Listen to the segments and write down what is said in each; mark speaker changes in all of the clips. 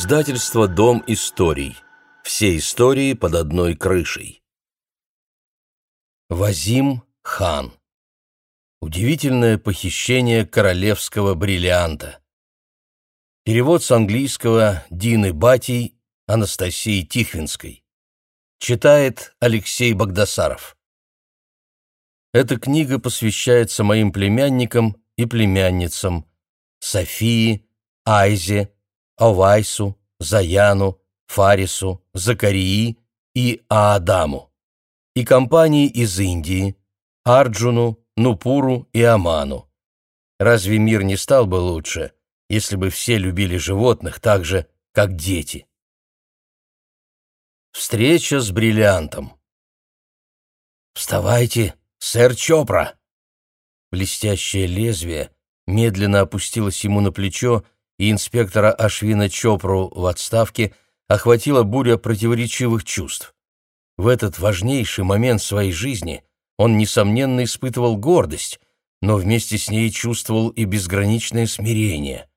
Speaker 1: Издательство «Дом историй». Все истории под одной крышей. Вазим хан. Удивительное похищение королевского бриллианта. Перевод с английского Дины Батий Анастасии Тихвинской. Читает Алексей Богдасаров. Эта книга посвящается моим племянникам и племянницам Софии, Айзе, Овайсу, Заяну, Фарису, Закарии и Аадаму, и компании из Индии, Арджуну, Нупуру и Аману. Разве мир не стал бы лучше, если бы все любили животных так же, как дети? Встреча с бриллиантом. «Вставайте, сэр Чопра!» Блестящее лезвие медленно опустилось ему на плечо, и инспектора Ашвина Чопру в отставке охватила буря противоречивых чувств. В этот важнейший момент своей жизни он, несомненно, испытывал гордость, но вместе с ней чувствовал и безграничное смирение.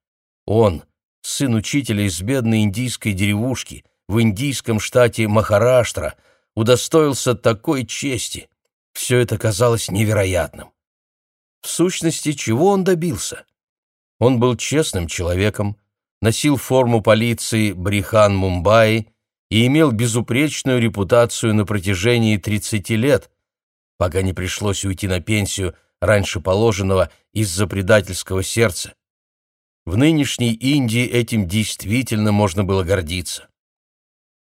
Speaker 1: Он, сын учителя из бедной индийской деревушки в индийском штате Махараштра, удостоился такой чести. Все это казалось невероятным. В сущности, чего он добился? Он был честным человеком, носил форму полиции Брихан Мумбаи и имел безупречную репутацию на протяжении 30 лет, пока не пришлось уйти на пенсию раньше положенного из-за предательского сердца. В нынешней Индии этим действительно можно было гордиться.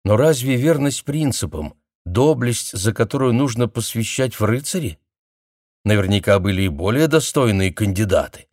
Speaker 1: Но разве верность принципам, доблесть, за которую нужно посвящать в рыцари? Наверняка были и более достойные кандидаты.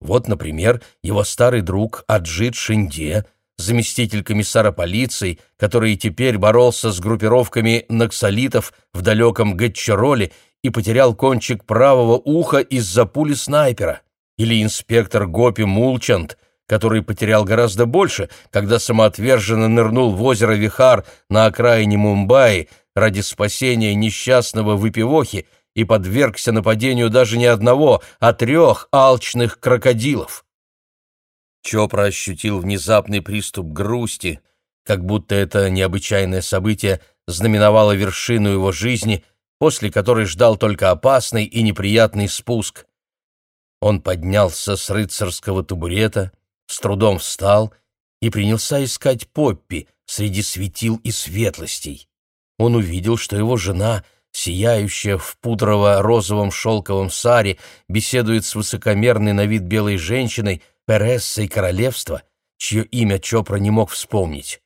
Speaker 1: Вот, например, его старый друг Аджит Шинде, заместитель комиссара полиции, который теперь боролся с группировками наксалитов в далеком Гатчероле и потерял кончик правого уха из-за пули снайпера, или инспектор Гопи Мулчанд, который потерял гораздо больше, когда самоотверженно нырнул в озеро Вихар на окраине Мумбаи ради спасения несчастного выпивохи, и подвергся нападению даже не одного, а трех алчных крокодилов. Чопра ощутил внезапный приступ грусти, как будто это необычайное событие знаменовало вершину его жизни, после которой ждал только опасный и неприятный спуск. Он поднялся с рыцарского табурета, с трудом встал и принялся искать Поппи среди светил и светлостей. Он увидел, что его жена — сияющая в пудрово-розовом шелковом саре, беседует с высокомерной на вид белой женщиной, Перессой королевства, чье имя Чопра не мог вспомнить.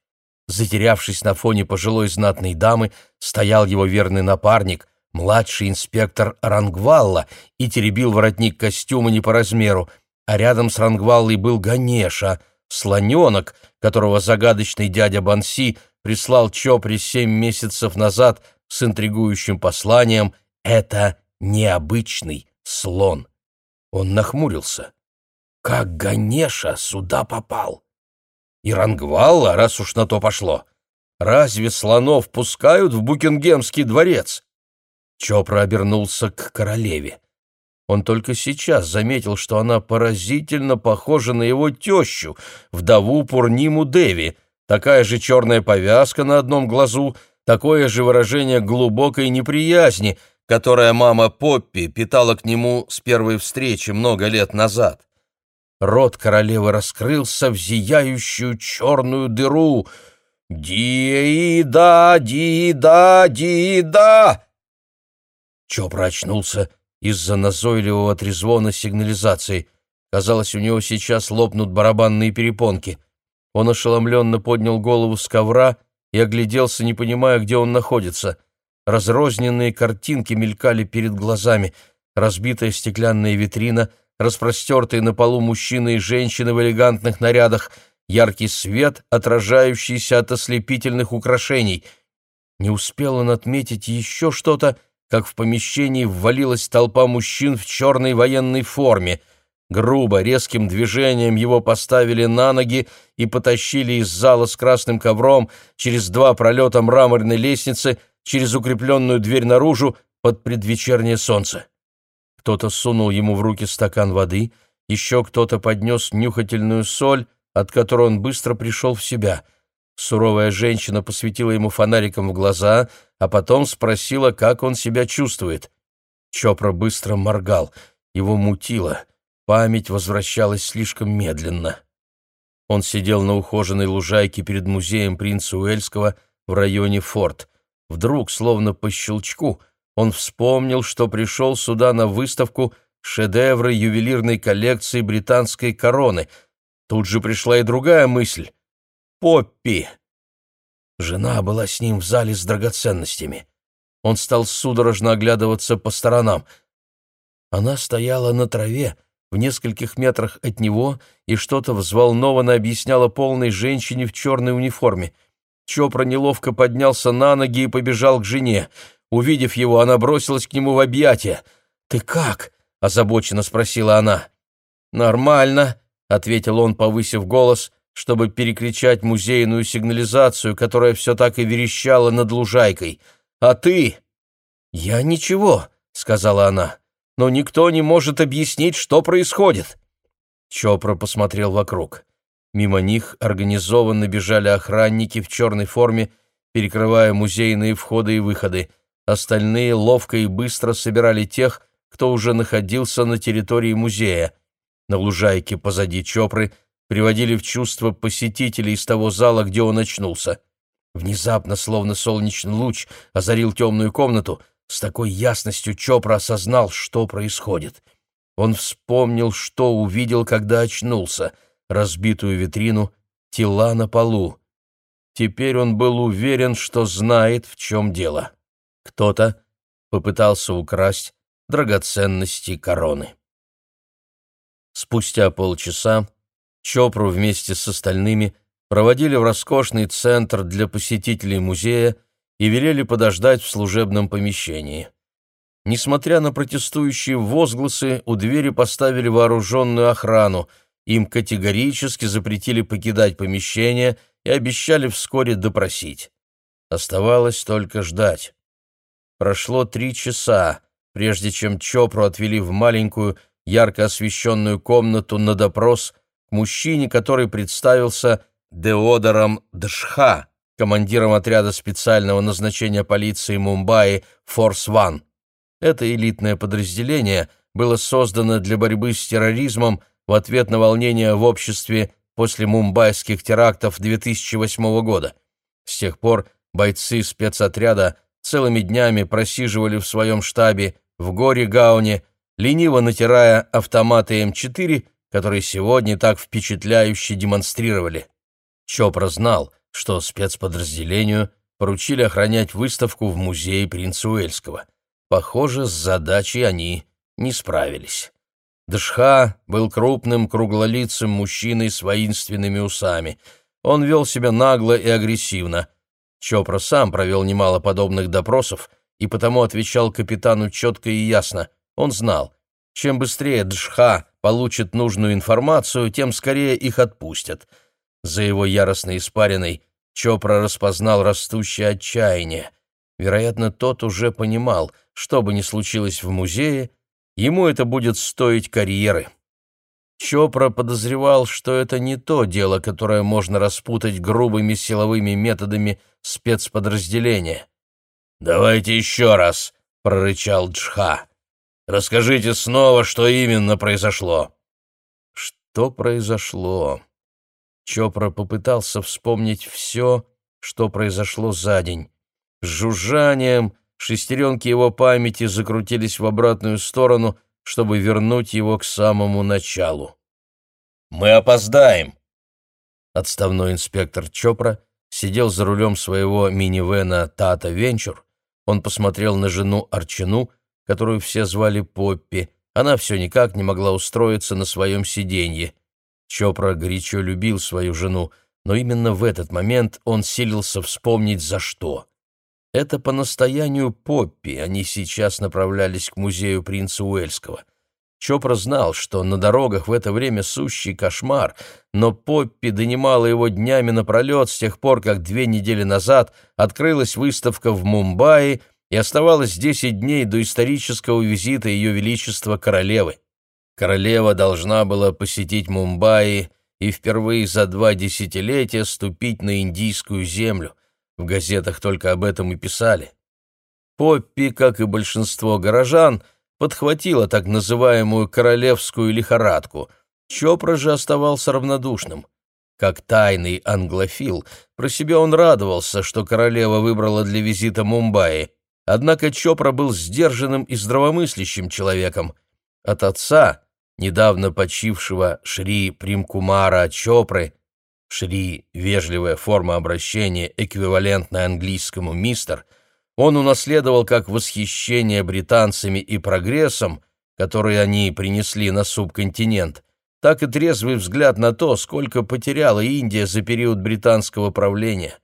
Speaker 1: Затерявшись на фоне пожилой знатной дамы, стоял его верный напарник, младший инспектор Рангвалла, и теребил воротник костюма не по размеру, а рядом с Рангваллой был Ганеша, слоненок, которого загадочный дядя Банси прислал Чопре семь месяцев назад с интригующим посланием «Это необычный слон». Он нахмурился. «Как Ганеша сюда попал?» «И Рангвалла, раз уж на то пошло. Разве слонов пускают в Букингемский дворец?» Чопра обернулся к королеве. Он только сейчас заметил, что она поразительно похожа на его тещу, вдову Пурниму Деви, такая же черная повязка на одном глазу, такое же выражение глубокой неприязни, которое мама Поппи питала к нему с первой встречи много лет назад. Рот королевы раскрылся в зияющую черную дыру. «Ди-да, ди-да, ди-да!» Чопра очнулся из-за назойливого трезвона сигнализации. Казалось, у него сейчас лопнут барабанные перепонки. Он ошеломленно поднял голову с ковра и огляделся, не понимая, где он находится. Разрозненные картинки мелькали перед глазами. Разбитая стеклянная витрина, распростертые на полу мужчины и женщины в элегантных нарядах, яркий свет, отражающийся от ослепительных украшений. Не успел он отметить еще что-то, как в помещении ввалилась толпа мужчин в черной военной форме — Грубо, резким движением его поставили на ноги и потащили из зала с красным ковром через два пролета мраморной лестницы, через укрепленную дверь наружу под предвечернее солнце. Кто-то сунул ему в руки стакан воды, еще кто-то поднес нюхательную соль, от которой он быстро пришел в себя. Суровая женщина посветила ему фонариком в глаза, а потом спросила, как он себя чувствует. Чопра быстро моргал, его мутило, память возвращалась слишком медленно. Он сидел на ухоженной лужайке перед музеем принца Уэльского в районе Форт. Вдруг, словно по щелчку, он вспомнил, что пришел сюда на выставку шедевры ювелирной коллекции британской короны. Тут же пришла и другая мысль. Поппи. Жена была с ним в зале с драгоценностями. Он стал судорожно оглядываться по сторонам. Она стояла на траве, в нескольких метрах от него, и что-то взволнованно объясняла полной женщине в черной униформе. Чопра неловко поднялся на ноги и побежал к жене. Увидев его, она бросилась к нему в объятия. «Ты как?» — озабоченно спросила она. «Нормально», — ответил он, повысив голос, чтобы перекричать музейную сигнализацию, которая все так и верещала над лужайкой. «А ты?» «Я ничего», — сказала она, — «но никто не может объяснить, что происходит». Чопра посмотрел вокруг. Мимо них организованно бежали охранники в черной форме, перекрывая музейные входы и выходы. Остальные ловко и быстро собирали тех, кто уже находился на территории музея. На лужайке позади Чопры приводили в чувство посетителей из того зала, где он очнулся. Внезапно, словно солнечный луч, озарил темную комнату. С такой ясностью Чопра осознал, что происходит. Он вспомнил, что увидел, когда очнулся. Разбитую витрину, тела на полу. Теперь он был уверен, что знает, в чем дело. Кто-то попытался украсть драгоценности короны. Спустя полчаса Чопру вместе с остальными проводили в роскошный центр для посетителей музея и велели подождать в служебном помещении. Несмотря на протестующие возгласы, у двери поставили вооруженную охрану, им категорически запретили покидать помещение и обещали вскоре допросить. Оставалось только ждать. Прошло три часа, прежде чем Чопру отвели в маленькую, ярко освещенную комнату на допрос к мужчине, который представился Деодором Дшха, командиром отряда специального назначения полиции Мумбаи «Форс-Ван». Это элитное подразделение было создано для борьбы с терроризмом в ответ на волнения в обществе после мумбайских терактов 2008 года. С тех пор бойцы спецотряда целыми днями просиживали в своем штабе в горе-гауне, лениво натирая автоматы М4, которые сегодня так впечатляюще демонстрировали. Чопра знал, что спецподразделению поручили охранять выставку в музее принца Уэльского. Похоже, с задачей они не справились. Дышха был крупным, круглолицым мужчиной с воинственными усами. Он вел себя нагло и агрессивно. Чопра сам провел немало подобных допросов и потому отвечал капитану четко и ясно. Он знал, чем быстрее Дшха получит нужную информацию, тем скорее их отпустят — за его яростной испариной Чопра распознал растущее отчаяние. Вероятно, тот уже понимал, что бы ни случилось в музее, ему это будет стоить карьеры. Чопра подозревал, что это не то дело, которое можно распутать грубыми силовыми методами спецподразделения. «Давайте еще раз», — прорычал Джха. «Расскажите снова, что именно произошло». «Что произошло?» Чопра попытался вспомнить все, что произошло за день. С жужжанием шестеренки его памяти закрутились в обратную сторону, чтобы вернуть его к самому началу. «Мы опоздаем!» Отставной инспектор Чопра сидел за рулем своего минивэна «Тата Венчур». Он посмотрел на жену Арчину, которую все звали Поппи. Она все никак не могла устроиться на своем сиденье. Чопра горячо любил свою жену, но именно в этот момент он силился вспомнить за что. Это по настоянию Поппи они сейчас направлялись к музею принца Уэльского. Чопра знал, что на дорогах в это время сущий кошмар, но Поппи донимала его днями напролет с тех пор, как две недели назад открылась выставка в Мумбаи и оставалось десять дней до исторического визита Ее Величества Королевы. Королева должна была посетить Мумбаи и впервые за два десятилетия ступить на индийскую землю. В газетах только об этом и писали. Поппи, как и большинство горожан, подхватила так называемую королевскую лихорадку. Чопра же оставался равнодушным. Как тайный англофил, про себя он радовался, что королева выбрала для визита Мумбаи. Однако Чопра был сдержанным и здравомыслящим человеком. От отца, недавно почившего Шри Примкумара Чопры, Шри — вежливая форма обращения, эквивалентная английскому «мистер», он унаследовал как восхищение британцами и прогрессом, который они принесли на субконтинент, так и трезвый взгляд на то, сколько потеряла Индия за период британского правления.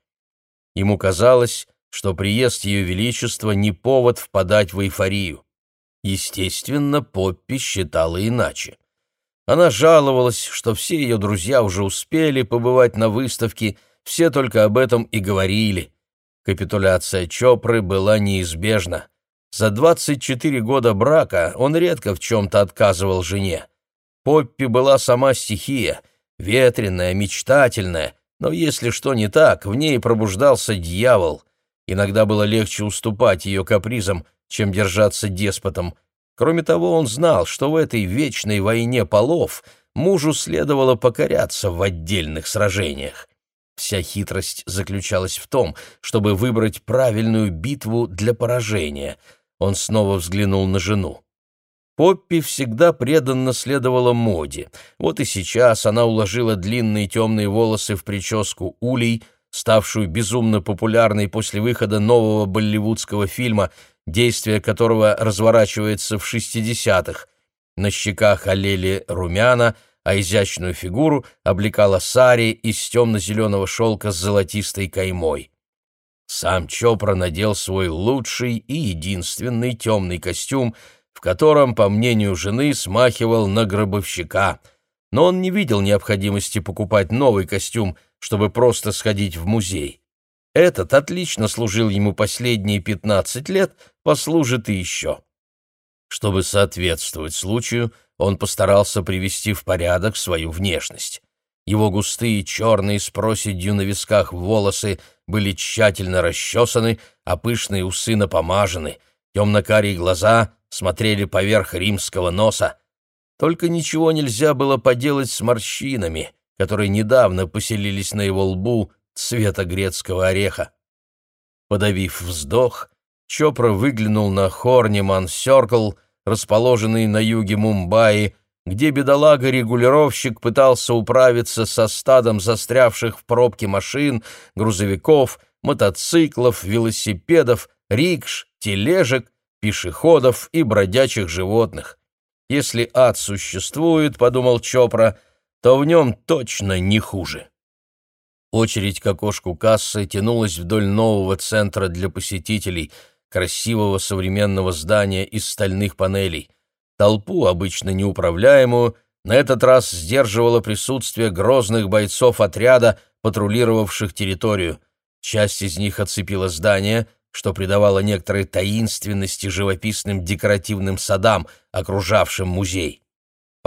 Speaker 1: Ему казалось, что приезд Ее Величества не повод впадать в эйфорию. Естественно, Поппи считала иначе. Она жаловалась, что все ее друзья уже успели побывать на выставке, все только об этом и говорили. Капитуляция Чопры была неизбежна. За 24 года брака он редко в чем-то отказывал жене. Поппи была сама стихия, ветреная, мечтательная, но если что не так, в ней пробуждался дьявол. Иногда было легче уступать ее капризам, чем держаться деспотом. Кроме того, он знал, что в этой вечной войне полов мужу следовало покоряться в отдельных сражениях. Вся хитрость заключалась в том, чтобы выбрать правильную битву для поражения. Он снова взглянул на жену. Поппи всегда преданно следовала моде. Вот и сейчас она уложила длинные темные волосы в прическу улей, ставшую безумно популярной после выхода нового болливудского фильма, действие которого разворачивается в 60-х. На щеках олели румяна, а изящную фигуру облекала сари из темно-зеленого шелка с золотистой каймой. Сам Чопра надел свой лучший и единственный темный костюм — в котором, по мнению жены, смахивал на гробовщика. Но он не видел необходимости покупать новый костюм, чтобы просто сходить в музей. Этот отлично служил ему последние 15 лет, послужит и еще. Чтобы соответствовать случаю, он постарался привести в порядок свою внешность. Его густые черные с проседью на висках волосы были тщательно расчесаны, а пышные усы напомажены, темно-карие глаза смотрели поверх римского носа. Только ничего нельзя было поделать с морщинами, которые недавно поселились на его лбу цвета грецкого ореха. Подавив вздох, Чопра выглянул на Хорниман Сёркл, расположенный на юге Мумбаи, где бедолага-регулировщик пытался управиться со стадом застрявших в пробке машин, грузовиков, мотоциклов, велосипедов, рикш, тележек пешеходов и бродячих животных. Если ад существует, — подумал Чопра, — то в нем точно не хуже. Очередь к окошку кассы тянулась вдоль нового центра для посетителей, красивого современного здания из стальных панелей. Толпу, обычно неуправляемую, на этот раз сдерживало присутствие грозных бойцов отряда, патрулировавших территорию. Часть из них оцепила здание — что придавало некоторой таинственности живописным декоративным садам, окружавшим музей.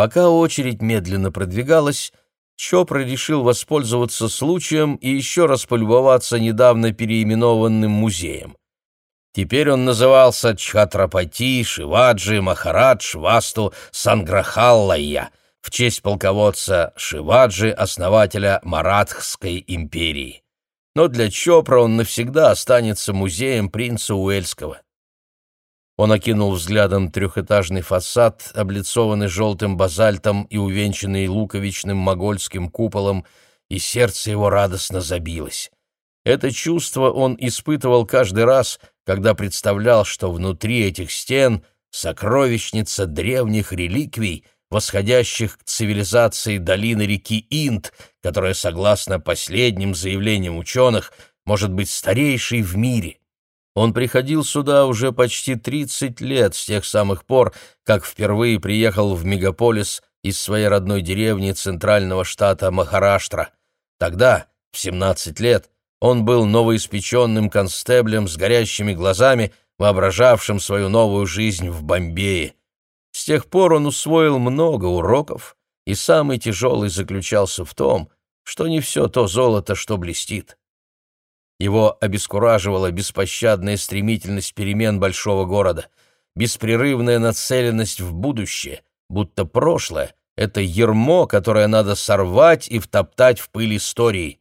Speaker 1: Пока очередь медленно продвигалась, Чопра решил воспользоваться случаем и еще раз полюбоваться недавно переименованным музеем. Теперь он назывался Чхатрапати, Шиваджи, Махарадж, Васту, Санграхаллая в честь полководца Шиваджи, основателя Маратхской империи но для Чопра он навсегда останется музеем принца Уэльского. Он окинул взглядом трехэтажный фасад, облицованный желтым базальтом и увенчанный луковичным могольским куполом, и сердце его радостно забилось. Это чувство он испытывал каждый раз, когда представлял, что внутри этих стен сокровищница древних реликвий — восходящих к цивилизации долины реки Инд, которая, согласно последним заявлениям ученых, может быть старейшей в мире. Он приходил сюда уже почти 30 лет с тех самых пор, как впервые приехал в мегаполис из своей родной деревни центрального штата Махараштра. Тогда, в 17 лет, он был новоиспеченным констеблем с горящими глазами, воображавшим свою новую жизнь в Бомбее. С тех пор он усвоил много уроков и самый тяжелый заключался в том, что не все то золото, что блестит. Его обескураживала беспощадная стремительность перемен большого города, беспрерывная нацеленность в будущее, будто прошлое — это ермо, которое надо сорвать и втоптать в пыль истории.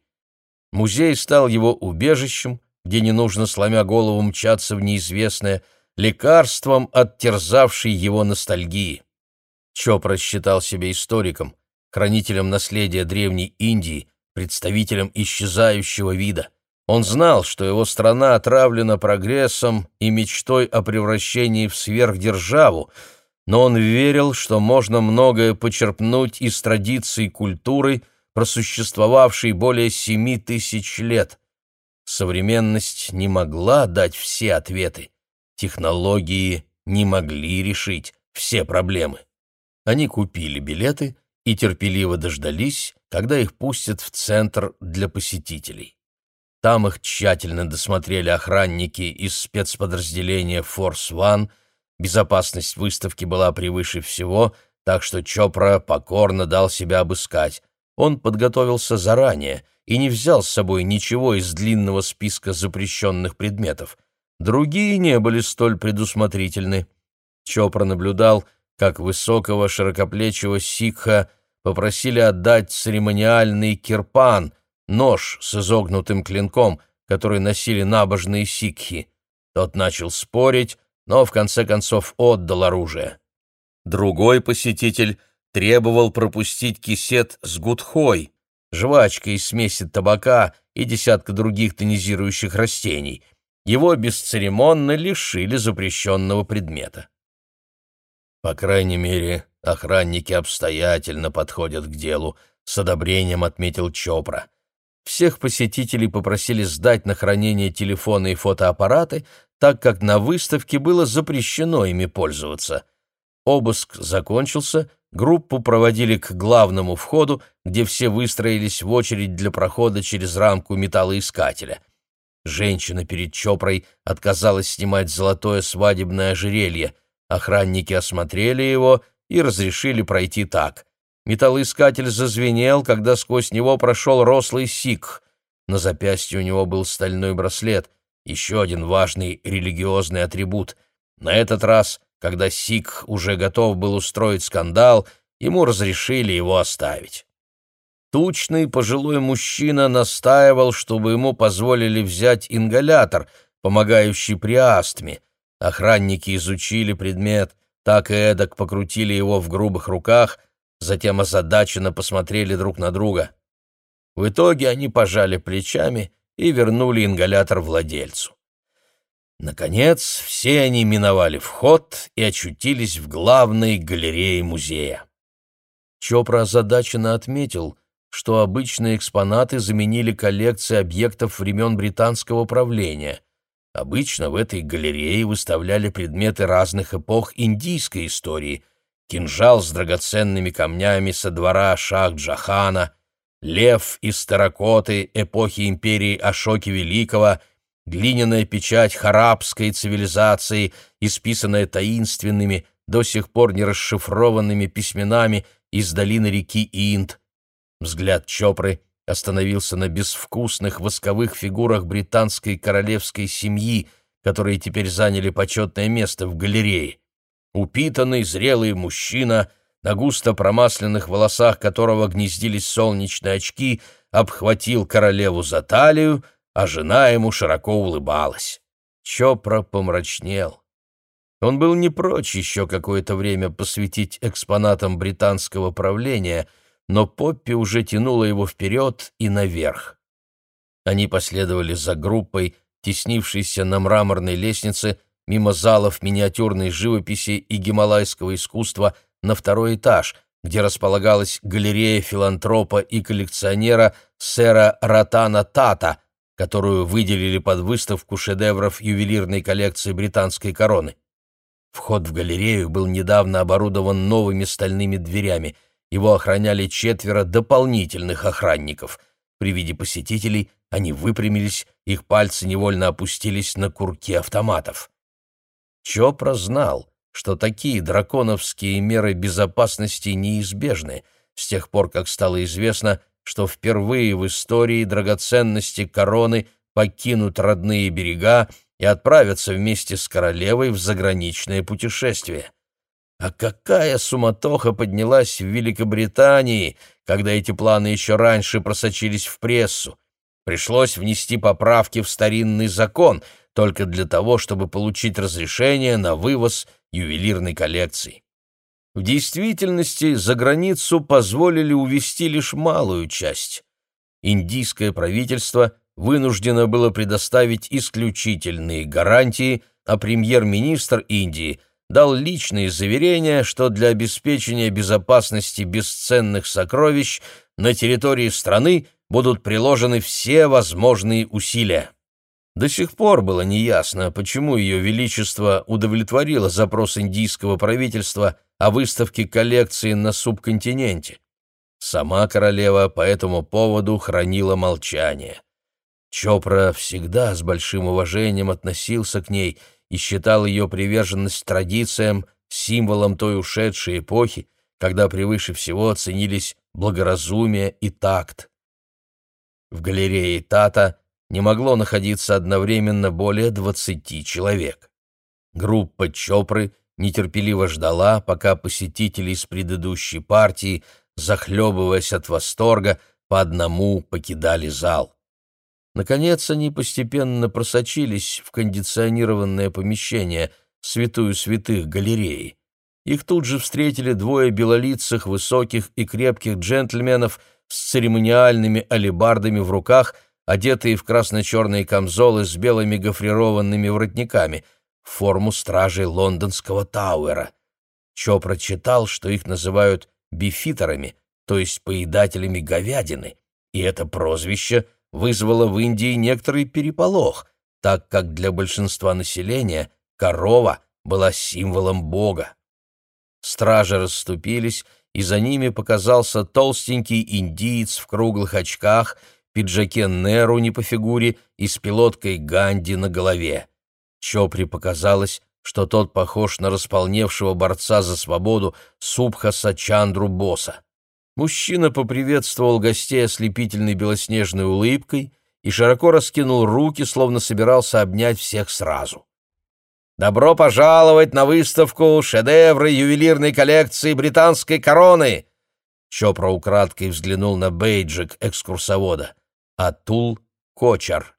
Speaker 1: Музей стал его убежищем, где не нужно, сломя голову, мчаться в неизвестное, лекарством от терзавшей его ностальгии. Чопра считал себя историком, хранителем наследия древней Индии, представителем исчезающего вида. Он знал, что его страна отравлена прогрессом и мечтой о превращении в сверхдержаву, но он верил, что можно многое почерпнуть из традиций культуры, просуществовавшей более семи тысяч лет. Современность не могла дать все ответы. Технологии не могли решить все проблемы. Они купили билеты и терпеливо дождались, когда их пустят в центр для посетителей. Там их тщательно досмотрели охранники из спецподразделения Force One. Безопасность выставки была превыше всего, так что Чопра покорно дал себя обыскать. Он подготовился заранее и не взял с собой ничего из длинного списка запрещенных предметов. Другие не были столь предусмотрительны. Чопра наблюдал, как высокого широкоплечего сикха попросили отдать церемониальный кирпан, нож с изогнутым клинком, который носили набожные сикхи. Тот начал спорить, но в конце концов отдал оружие. Другой посетитель требовал пропустить кисет с гудхой, жвачкой из смеси табака и десятка других тонизирующих растений. Его бесцеремонно лишили запрещенного предмета. По крайней мере, охранники обстоятельно подходят к делу, с одобрением отметил Чопра. Всех посетителей попросили сдать на хранение телефоны и фотоаппараты, так как на выставке было запрещено ими пользоваться. Обыск закончился, группу проводили к главному входу, где все выстроились в очередь для прохода через рамку металлоискателя. Женщина перед Чопрой отказалась снимать золотое свадебное ожерелье. Охранники осмотрели его и разрешили пройти так. Металлоискатель зазвенел, когда сквозь него прошел рослый сикх. На запястье у него был стальной браслет, еще один важный религиозный атрибут. На этот раз, когда сикх уже готов был устроить скандал, ему разрешили его оставить. Тучный пожилой мужчина настаивал, чтобы ему позволили взять ингалятор, помогающий при астме, Охранники изучили предмет, так и эдак покрутили его в грубых руках, затем озадаченно посмотрели друг на друга. В итоге они пожали плечами и вернули ингалятор владельцу. Наконец, все они миновали вход и очутились в главной галерее музея. Чопра озадаченно отметил, что обычные экспонаты заменили коллекции объектов времен британского правления — Обычно в этой галерее выставляли предметы разных эпох индийской истории. Кинжал с драгоценными камнями со двора Шах-Джахана, лев из терракоты эпохи империи Ашоки Великого, глиняная печать харабской цивилизации, исписанная таинственными, до сих пор не расшифрованными письменами из долины реки Инд. Взгляд Чопры — остановился на безвкусных восковых фигурах британской королевской семьи, которые теперь заняли почетное место в галерее. Упитанный, зрелый мужчина, на густо промасленных волосах которого гнездились солнечные очки, обхватил королеву за талию, а жена ему широко улыбалась. Чопра помрачнел. Он был не прочь еще какое-то время посвятить экспонатам британского правления — но Поппи уже тянула его вперед и наверх. Они последовали за группой, теснившейся на мраморной лестнице, мимо залов миниатюрной живописи и гималайского искусства на второй этаж, где располагалась галерея филантропа и коллекционера сэра Ратана Тата, которую выделили под выставку шедевров ювелирной коллекции британской короны. Вход в галерею был недавно оборудован новыми стальными дверями — его охраняли четверо дополнительных охранников. При виде посетителей они выпрямились, их пальцы невольно опустились на курки автоматов. Чопра знал, что такие драконовские меры безопасности неизбежны, с тех пор, как стало известно, что впервые в истории драгоценности короны покинут родные берега и отправятся вместе с королевой в заграничное путешествие. А какая суматоха поднялась в Великобритании, когда эти планы еще раньше просочились в прессу. Пришлось внести поправки в старинный закон только для того, чтобы получить разрешение на вывоз ювелирной коллекции. В действительности за границу позволили увезти лишь малую часть. Индийское правительство вынуждено было предоставить исключительные гарантии, а премьер-министр Индии дал личные заверения, что для обеспечения безопасности бесценных сокровищ на территории страны будут приложены все возможные усилия. До сих пор было неясно, почему Ее Величество удовлетворило запрос индийского правительства о выставке коллекции на субконтиненте. Сама королева по этому поводу хранила молчание. Чопра всегда с большим уважением относился к ней и считал ее приверженность традициям символом той ушедшей эпохи, когда превыше всего ценились благоразумие и такт. В галерее Тата не могло находиться одновременно более двадцати человек. Группа Чопры нетерпеливо ждала, пока посетители из предыдущей партии, захлебываясь от восторга, по одному покидали зал. Наконец они постепенно просочились в кондиционированное помещение, святую святых галереи. Их тут же встретили двое белолицых, высоких и крепких джентльменов с церемониальными алебардами в руках – одетые в красно-черные камзолы с белыми гофрированными воротниками, форму стражей лондонского Тауэра. Чо прочитал, что их называют бифитерами, то есть поедателями говядины, и это прозвище вызвало в Индии некоторый переполох, так как для большинства населения корова была символом бога. Стражи расступились, и за ними показался толстенький индиец в круглых очках пиджаке Неру не по фигуре и с пилоткой Ганди на голове. Чопри показалось, что тот похож на располневшего борца за свободу Субхаса Чандру Боса. Мужчина поприветствовал гостей ослепительной белоснежной улыбкой и широко раскинул руки, словно собирался обнять всех сразу. «Добро пожаловать на выставку шедевры ювелирной коллекции британской короны!» Чопра украдкой взглянул на бейджик экскурсовода. Атул Кочер.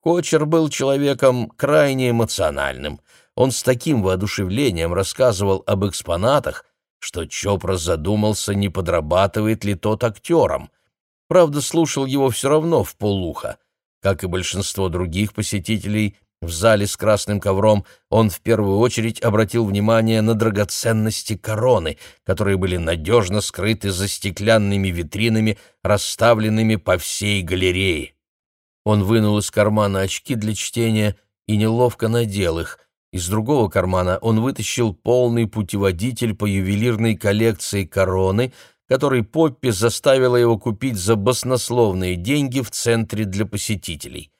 Speaker 1: Кочер был человеком крайне эмоциональным. Он с таким воодушевлением рассказывал об экспонатах, что Чопра задумался, не подрабатывает ли тот актером. Правда, слушал его все равно в полуха. Как и большинство других посетителей, в зале с красным ковром он в первую очередь обратил внимание на драгоценности короны, которые были надежно скрыты за стеклянными витринами, расставленными по всей галерее. Он вынул из кармана очки для чтения и неловко надел их. Из другого кармана он вытащил полный путеводитель по ювелирной коллекции короны, который Поппи заставила его купить за баснословные деньги в центре для посетителей.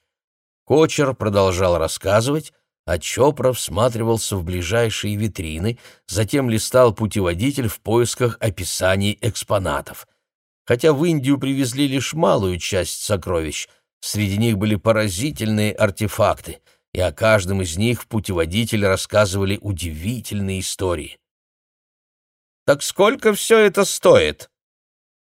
Speaker 1: Кочер продолжал рассказывать, а Чопра всматривался в ближайшие витрины, затем листал путеводитель в поисках описаний экспонатов. Хотя в Индию привезли лишь малую часть сокровищ, среди них были поразительные артефакты, и о каждом из них в путеводителе рассказывали удивительные истории. «Так сколько все это стоит?»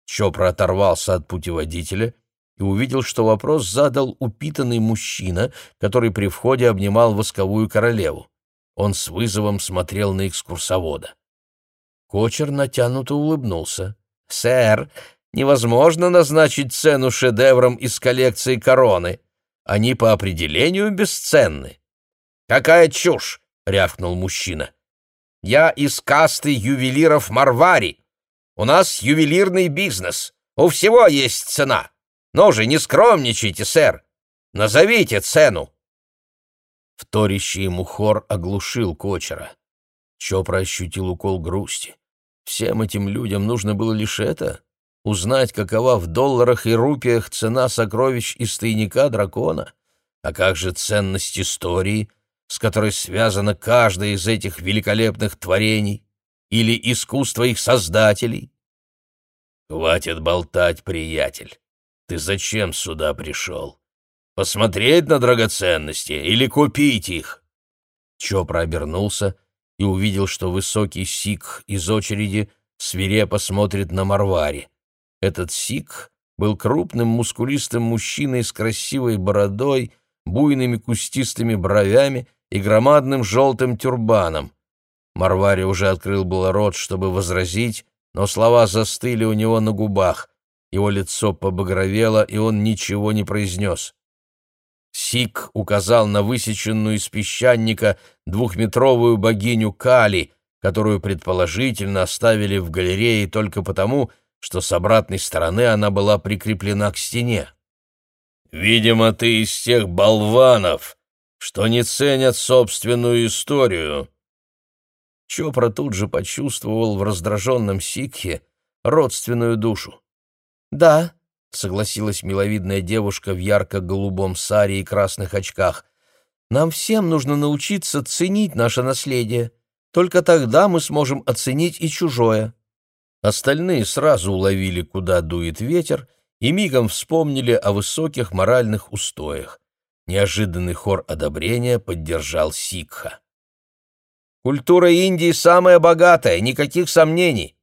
Speaker 1: Чопра оторвался от путеводителя и увидел, что вопрос задал упитанный мужчина, который при входе обнимал восковую королеву. Он с вызовом смотрел на экскурсовода. Кочер натянуто улыбнулся. «Сэр, невозможно назначить цену шедеврам из коллекции короны. Они по определению бесценны». «Какая чушь!» — рявкнул мужчина. «Я из касты ювелиров Марвари. У нас ювелирный бизнес. У всего есть цена. Ну же, не скромничайте, сэр! Назовите цену!» Вторящий ему хор оглушил кочера. Чопра ощутил укол грусти. Всем этим людям нужно было лишь это — узнать, какова в долларах и рупиях цена сокровищ из тайника дракона. А как же ценность истории, с которой связано каждое из этих великолепных творений, или искусство их создателей? «Хватит болтать, приятель. Ты зачем сюда пришел? Посмотреть на драгоценности или купить их?» Чопра обернулся и увидел, что высокий сикх из очереди свирепо смотрит на Марвари. Этот сикх был крупным мускулистым мужчиной с красивой бородой, буйными кустистыми бровями и громадным желтым тюрбаном. Марвари уже открыл было рот, чтобы возразить, но слова застыли у него на губах. Его лицо побагровело, и он ничего не произнес. Сик указал на высеченную из песчаника двухметровую богиню Кали, которую предположительно оставили в галерее только потому, что с обратной стороны она была прикреплена к стене. «Видимо, ты из тех болванов, что не ценят собственную историю». Чопра тут же почувствовал в раздраженном сикхе родственную душу. «Да», — согласилась миловидная девушка в ярко-голубом саре и красных очках, «нам всем нужно научиться ценить наше наследие. Только тогда мы сможем оценить и чужое». Остальные сразу уловили, куда дует ветер, и мигом вспомнили о высоких моральных устоях. Неожиданный хор одобрения поддержал Сикха. «Культура Индии самая богатая, никаких сомнений!»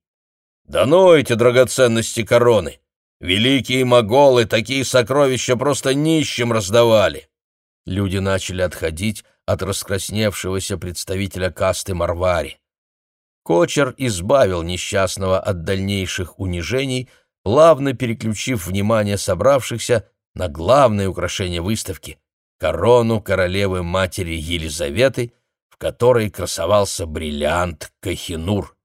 Speaker 1: «Да ну эти драгоценности короны! Великие моголы такие сокровища просто нищим раздавали!» Люди начали отходить от раскрасневшегося представителя касты Марвари. Кочер избавил несчастного от дальнейших унижений, плавно переключив внимание собравшихся на главное украшение выставки — корону королевы-матери Елизаветы, в которой красовался бриллиант Кахинур.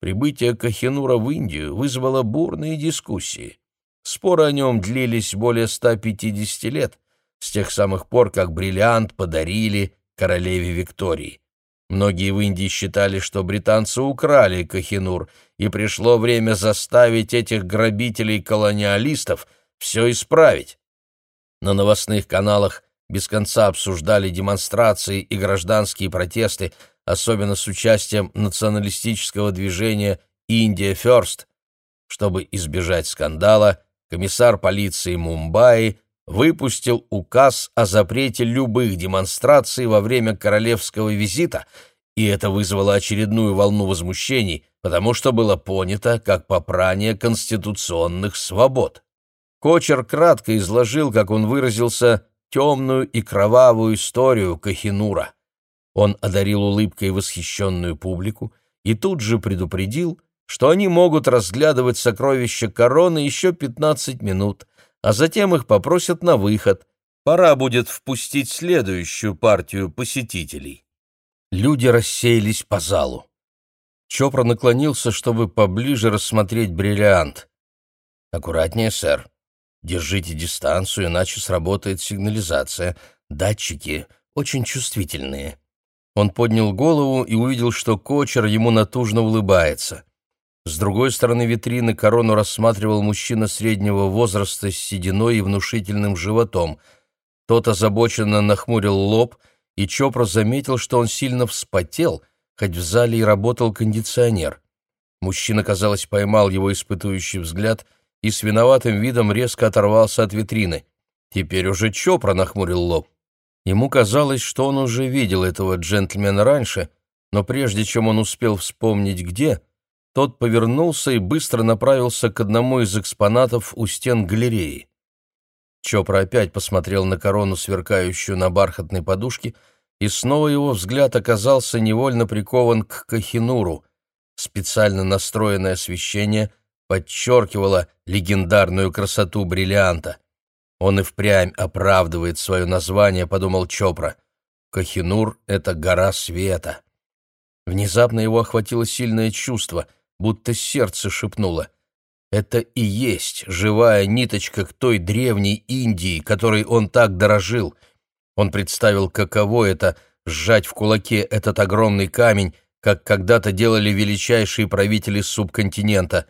Speaker 1: Прибытие Кахинура в Индию вызвало бурные дискуссии. Споры о нем длились более 150 лет, с тех самых пор, как бриллиант подарили королеве Виктории. Многие в Индии считали, что британцы украли Кахинур, и пришло время заставить этих грабителей-колониалистов все исправить. На новостных каналах без конца обсуждали демонстрации и гражданские протесты, особенно с участием националистического движения «Индия Ферст». Чтобы избежать скандала, комиссар полиции Мумбаи выпустил указ о запрете любых демонстраций во время королевского визита, и это вызвало очередную волну возмущений, потому что было понято как попрание конституционных свобод. Кочер кратко изложил, как он выразился, темную и кровавую историю Кахинура. Он одарил улыбкой восхищенную публику и тут же предупредил, что они могут разглядывать сокровища короны еще 15 минут, а затем их попросят на выход. Пора будет впустить следующую партию посетителей. Люди рассеялись по залу. Чопра наклонился, чтобы поближе рассмотреть бриллиант. «Аккуратнее, сэр. Держите дистанцию, иначе сработает сигнализация. Датчики очень чувствительные». Он поднял голову и увидел, что кочер ему натужно улыбается. С другой стороны витрины корону рассматривал мужчина среднего возраста с сединой и внушительным животом. Тот озабоченно нахмурил лоб, и Чопра заметил, что он сильно вспотел, хоть в зале и работал кондиционер. Мужчина, казалось, поймал его испытующий взгляд и с виноватым видом резко оторвался от витрины. Теперь уже Чопра нахмурил лоб. Ему казалось, что он уже видел этого джентльмена раньше, но прежде чем он успел вспомнить где — тот повернулся и быстро направился к одному из экспонатов у стен галереи. Чопра опять посмотрел на корону, сверкающую на бархатной подушке, и снова его взгляд оказался невольно прикован к Кахинуру. Специально настроенное освещение подчеркивало легендарную красоту бриллианта. Он и впрямь оправдывает свое название, подумал Чопра. Кахинур — это гора света. Внезапно его охватило сильное чувство — будто сердце шепнуло. Это и есть живая ниточка к той древней Индии, которой он так дорожил. Он представил, каково это — сжать в кулаке этот огромный камень, как когда-то делали величайшие правители субконтинента.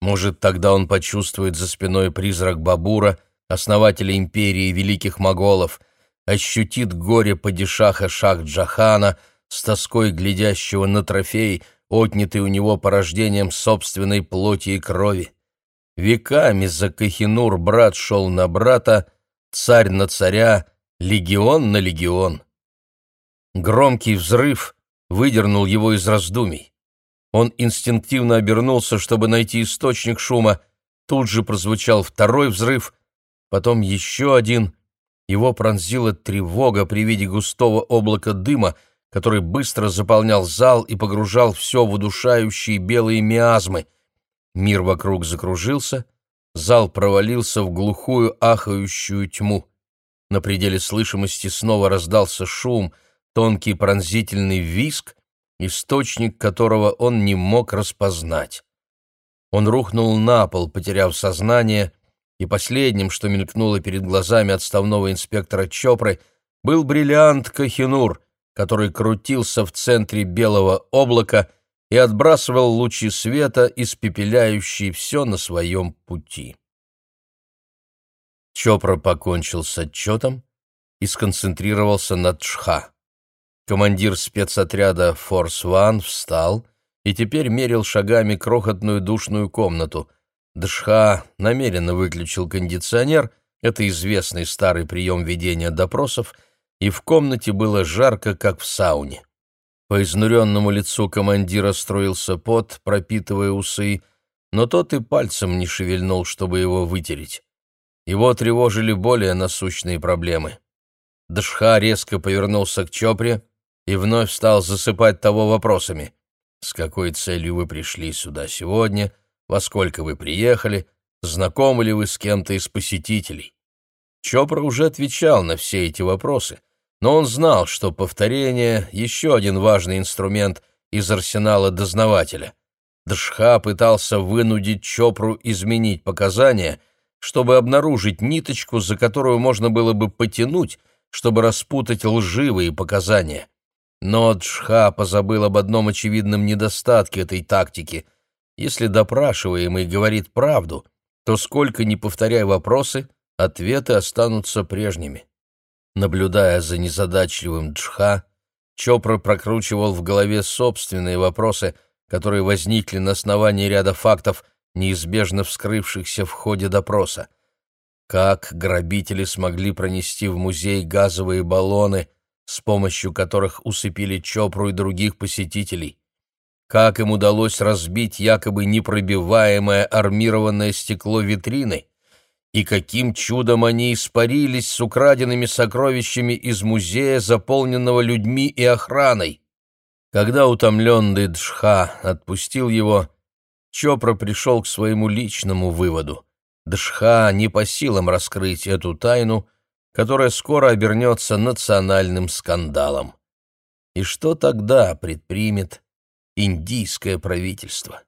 Speaker 1: Может, тогда он почувствует за спиной призрак Бабура, основателя империи великих моголов, ощутит горе падишаха Шах-Джахана, с тоской глядящего на трофей — отнятый у него порождением собственной плоти и крови. Веками за Кахинур брат шел на брата, царь на царя, легион на легион. Громкий взрыв выдернул его из раздумий. Он инстинктивно обернулся, чтобы найти источник шума. Тут же прозвучал второй взрыв, потом еще один. Его пронзила тревога при виде густого облака дыма, который быстро заполнял зал и погружал все в удушающие белые миазмы. Мир вокруг закружился, зал провалился в глухую ахающую тьму. На пределе слышимости снова раздался шум, тонкий пронзительный виск, источник которого он не мог распознать. Он рухнул на пол, потеряв сознание, и последним, что мелькнуло перед глазами отставного инспектора Чопры, был бриллиант Кахинур, который крутился в центре белого облака и отбрасывал лучи света, испепеляющие все на своем пути. Чопра покончил с отчетом и сконцентрировался на Чха. Командир спецотряда «Форс-Ван» встал и теперь мерил шагами крохотную душную комнату. Дшха намеренно выключил кондиционер, это известный старый прием ведения допросов, и в комнате было жарко, как в сауне. По изнуренному лицу командира строился пот, пропитывая усы, но тот и пальцем не шевельнул, чтобы его вытереть. Его тревожили более насущные проблемы. Дашха резко повернулся к Чопре и вновь стал засыпать того вопросами. «С какой целью вы пришли сюда сегодня? Во сколько вы приехали? Знакомы ли вы с кем-то из посетителей?» Чопра уже отвечал на все эти вопросы, но он знал, что повторение — еще один важный инструмент из арсенала дознавателя. Дашха пытался вынудить Чопру изменить показания — чтобы обнаружить ниточку, за которую можно было бы потянуть, чтобы распутать лживые показания. Но Джха позабыл об одном очевидном недостатке этой тактики. Если допрашиваемый говорит правду, то сколько ни повторяй вопросы, ответы останутся прежними. Наблюдая за незадачливым Джха, Чопра прокручивал в голове собственные вопросы, которые возникли на основании ряда фактов, неизбежно вскрывшихся в ходе допроса. Как грабители смогли пронести в музей газовые баллоны, с помощью которых усыпили Чопру и других посетителей? Как им удалось разбить якобы непробиваемое армированное стекло витрины? И каким чудом они испарились с украденными сокровищами из музея, заполненного людьми и охраной? Когда утомленный Джха отпустил его, Чопра пришел к своему личному выводу. Дшха не по силам раскрыть эту тайну, которая скоро обернется национальным скандалом. И что тогда предпримет индийское правительство?